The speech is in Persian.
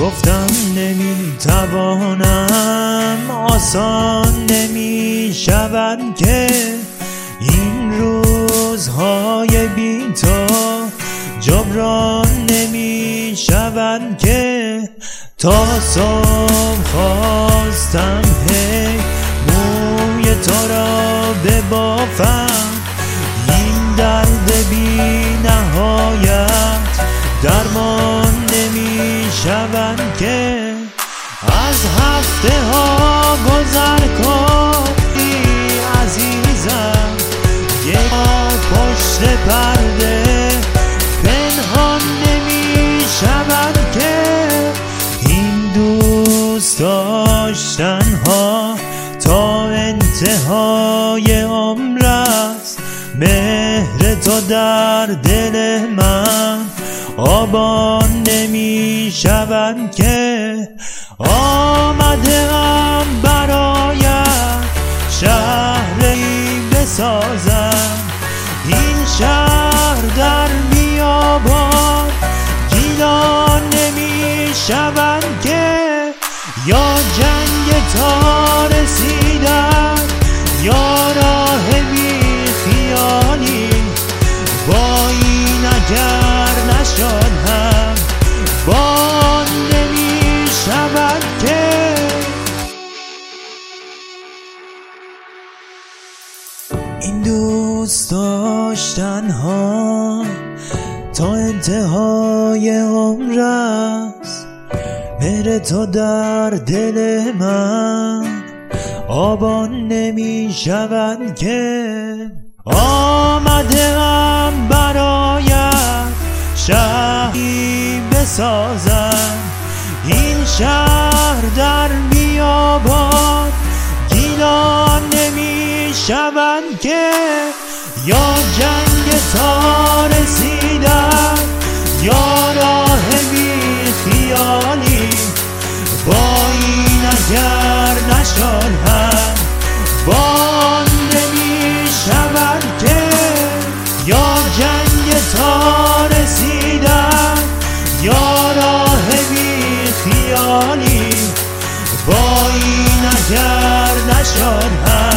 گفتم نمی‌توانم آسان نمی شود که این روزهای بی تو جبران نمی شود که تا صبح خواستم هی شود که از هفته ها گذر کنی عزیزم. یه پشت پرده پنهان نمی شود که این دوست داشتن ها تا انتهای عمر است. مهر تو در دل من آبان نمی شود که آمده ام برایت شهری بسازم. این شهر در بیابان گیلان نمی شود که یا جنگ تا رسیدن این دوست داشتن ها تا انتهای عمر است. مهر تو در دل من آبان نمی شود که آمده ام برایت. شهری بسازم این شهر در بیابان گیلان نمی شود که یا جنگ تا رسیدن یا راه بی خیالی با این اگر نشد هم با نمی شود که یا جنگ تا رسیدن یا راه بی خیالی با این اگر نشد هم